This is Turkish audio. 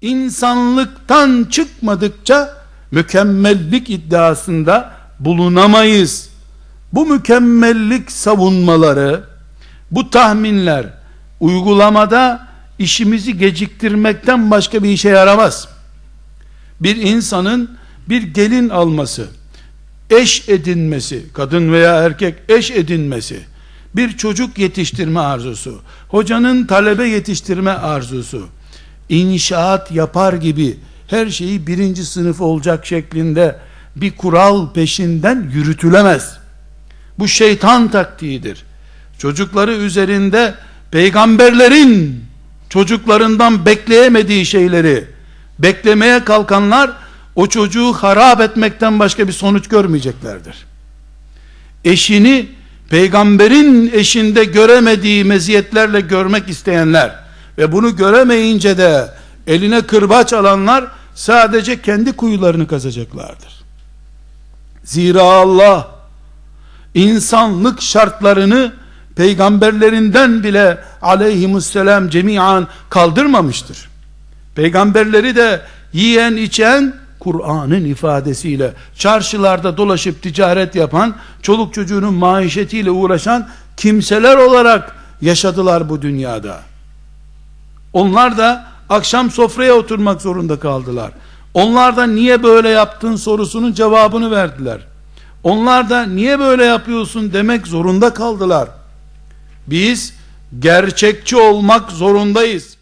insanlıktan çıkmadıkça mükemmellik iddiasında bulunamayız. Bu mükemmellik savunmaları, bu tahminler uygulamada işimizi geciktirmekten başka bir işe yaramaz. Bir insanın bir gelin alması, eş edinmesi, kadın veya erkek eş edinmesi, bir çocuk yetiştirme arzusu, hocanın talebe yetiştirme arzusu, inşaat yapar gibi her şeyi birinci sınıf olacak şeklinde bir kural peşinden yürütülemez. Bu şeytan taktiğidir. Çocukları üzerinde peygamberlerin çocuklarından bekleyemediği şeyleri beklemeye kalkanlar o çocuğu harap etmekten başka bir sonuç görmeyeceklerdir. Eşini peygamberin eşinde göremediği meziyetlerle görmek isteyenler ve bunu göremeyince de eline kırbaç alanlar sadece kendi kuyularını kazacaklardır. Zira Allah insanlık şartlarını peygamberlerinden bile aleyhimusselam cemiyan kaldırmamıştır. Peygamberleri de yiyen içen Kur'an'ın ifadesiyle çarşılarda dolaşıp ticaret yapan, çoluk çocuğunun maişetiyle uğraşan kimseler olarak yaşadılar bu dünyada. Onlar da akşam sofraya oturmak zorunda kaldılar. Onlar da niye böyle yaptın sorusunun cevabını verdiler. Onlar da niye böyle yapıyorsun demek zorunda kaldılar. Biz gerçekçi olmak zorundayız.